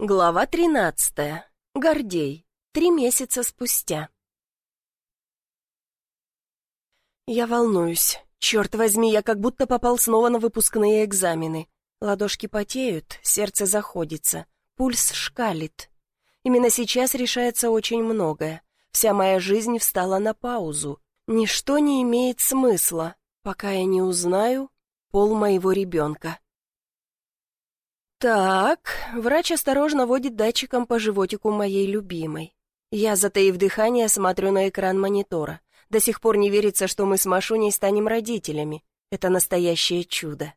Глава тринадцатая. Гордей. Три месяца спустя. Я волнуюсь. Черт возьми, я как будто попал снова на выпускные экзамены. Ладошки потеют, сердце заходится, пульс шкалит. Именно сейчас решается очень многое. Вся моя жизнь встала на паузу. Ничто не имеет смысла, пока я не узнаю пол моего ребенка. Так, врач осторожно водит датчиком по животику моей любимой. Я, затаив дыхание, смотрю на экран монитора. До сих пор не верится, что мы с Машуней станем родителями. Это настоящее чудо.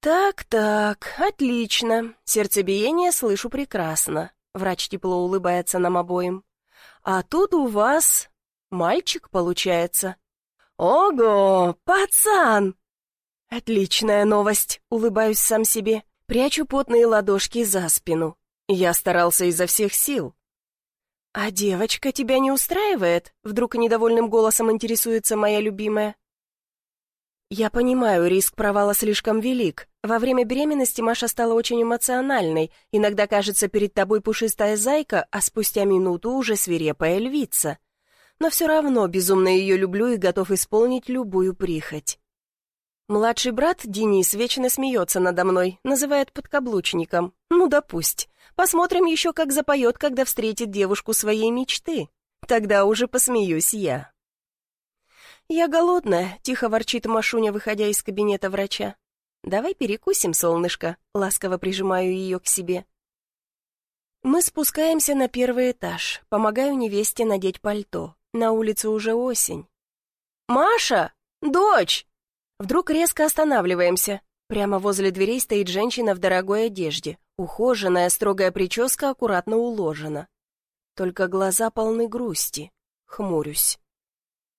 Так-так, отлично. Сердцебиение слышу прекрасно. Врач тепло улыбается нам обоим. А тут у вас мальчик получается. Ого, пацан! Отличная новость, улыбаюсь сам себе. Прячу потные ладошки за спину. Я старался изо всех сил. «А девочка тебя не устраивает?» Вдруг недовольным голосом интересуется моя любимая. Я понимаю, риск провала слишком велик. Во время беременности Маша стала очень эмоциональной. Иногда кажется перед тобой пушистая зайка, а спустя минуту уже свирепая львица. Но все равно безумно ее люблю и готов исполнить любую прихоть. Младший брат Денис вечно смеется надо мной, называет подкаблучником. Ну да пусть. Посмотрим еще, как запоет, когда встретит девушку своей мечты. Тогда уже посмеюсь я. «Я голодная», — тихо ворчит Машуня, выходя из кабинета врача. «Давай перекусим, солнышко», — ласково прижимаю ее к себе. Мы спускаемся на первый этаж, помогаю невесте надеть пальто. На улице уже осень. «Маша! Дочь!» Вдруг резко останавливаемся. Прямо возле дверей стоит женщина в дорогой одежде. Ухоженная, строгая прическа аккуратно уложена. Только глаза полны грусти. Хмурюсь.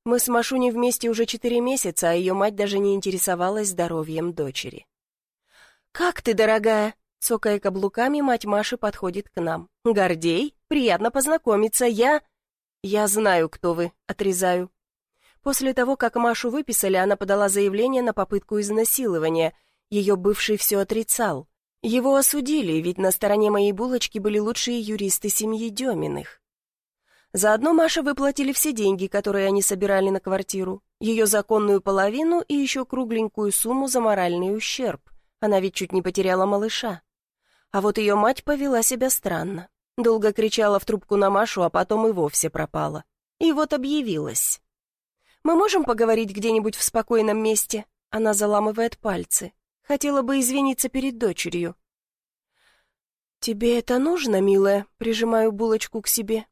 Мы с Машуней вместе уже четыре месяца, а ее мать даже не интересовалась здоровьем дочери. «Как ты, дорогая?» Цокая каблуками, мать Маши подходит к нам. «Гордей, приятно познакомиться, я...» «Я знаю, кто вы», — отрезаю. После того, как Машу выписали, она подала заявление на попытку изнасилования. Ее бывший все отрицал. Его осудили, ведь на стороне моей булочки были лучшие юристы семьи Деминых. Заодно Маше выплатили все деньги, которые они собирали на квартиру, ее законную половину и еще кругленькую сумму за моральный ущерб. Она ведь чуть не потеряла малыша. А вот ее мать повела себя странно. Долго кричала в трубку на Машу, а потом и вовсе пропала. И вот объявилась. Мы можем поговорить где-нибудь в спокойном месте?» Она заламывает пальцы. Хотела бы извиниться перед дочерью. «Тебе это нужно, милая?» Прижимаю булочку к себе.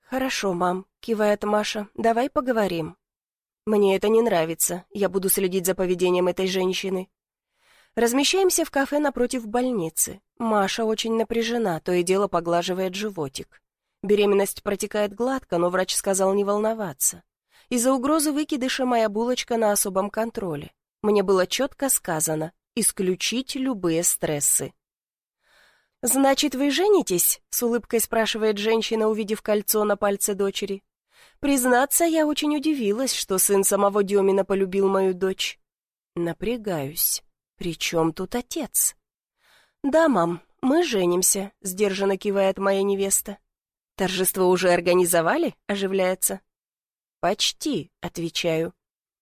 «Хорошо, мам», — кивает Маша. «Давай поговорим». «Мне это не нравится. Я буду следить за поведением этой женщины». Размещаемся в кафе напротив больницы. Маша очень напряжена, то и дело поглаживает животик. Беременность протекает гладко, но врач сказал не волноваться. Из-за угрозы выкидыша моя булочка на особом контроле. Мне было четко сказано исключить любые стрессы. «Значит, вы женитесь?» — с улыбкой спрашивает женщина, увидев кольцо на пальце дочери. «Признаться, я очень удивилась, что сын самого Демина полюбил мою дочь. Напрягаюсь. При чем тут отец?» «Да, мам, мы женимся», — сдержанно кивает моя невеста. «Торжество уже организовали?» — оживляется. «Почти», — отвечаю.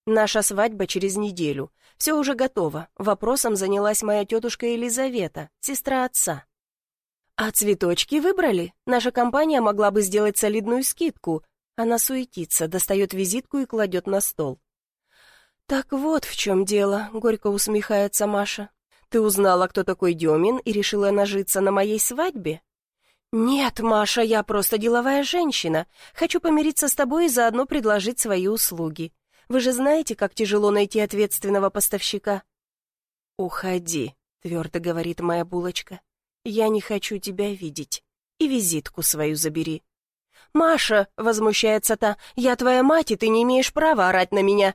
«Наша свадьба через неделю. Все уже готово. Вопросом занялась моя тетушка Елизавета, сестра отца». «А цветочки выбрали? Наша компания могла бы сделать солидную скидку». Она суетится, достает визитку и кладет на стол. «Так вот в чем дело», — горько усмехается Маша. «Ты узнала, кто такой Демин, и решила нажиться на моей свадьбе?» «Нет, Маша, я просто деловая женщина. Хочу помириться с тобой и заодно предложить свои услуги. Вы же знаете, как тяжело найти ответственного поставщика». «Уходи», — твердо говорит моя булочка. «Я не хочу тебя видеть. И визитку свою забери». «Маша», — возмущается та, — «я твоя мать, и ты не имеешь права орать на меня».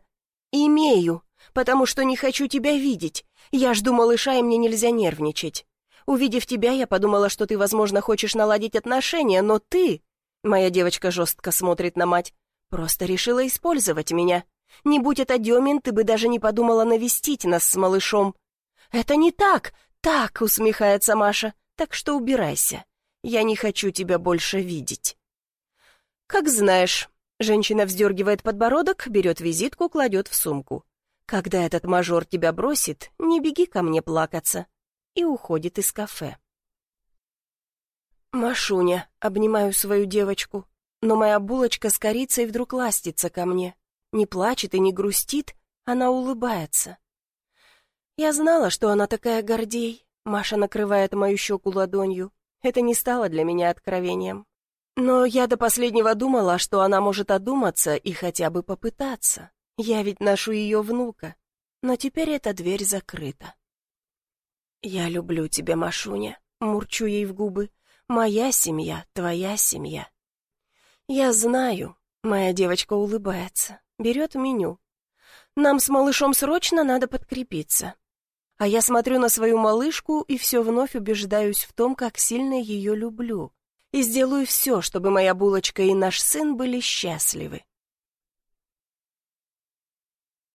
«Имею, потому что не хочу тебя видеть. Я жду малыша, и мне нельзя нервничать. Увидев тебя, я подумала, что ты, возможно, хочешь наладить отношения, но ты...» Моя девочка жестко смотрит на мать. «Просто решила использовать меня. Не будь это Демин, ты бы даже не подумала навестить нас с малышом». «Это не так! Так!» — усмехается Маша. так что убирайся. Я не хочу тебя больше видеть». «Как знаешь». Женщина вздергивает подбородок, берет визитку, кладет в сумку. «Когда этот мажор тебя бросит, не беги ко мне плакаться». И уходит из кафе. «Машуня», — обнимаю свою девочку, но моя булочка с корицей вдруг ластится ко мне. Не плачет и не грустит, она улыбается. Я знала, что она такая гордей. Маша накрывает мою щеку ладонью. Это не стало для меня откровением. Но я до последнего думала, что она может одуматься и хотя бы попытаться. Я ведь ношу ее внука. Но теперь эта дверь закрыта. «Я люблю тебя, Машуня», — мурчу ей в губы. «Моя семья, твоя семья». «Я знаю», — моя девочка улыбается, берет меню. «Нам с малышом срочно надо подкрепиться. А я смотрю на свою малышку и все вновь убеждаюсь в том, как сильно ее люблю. И сделаю все, чтобы моя булочка и наш сын были счастливы.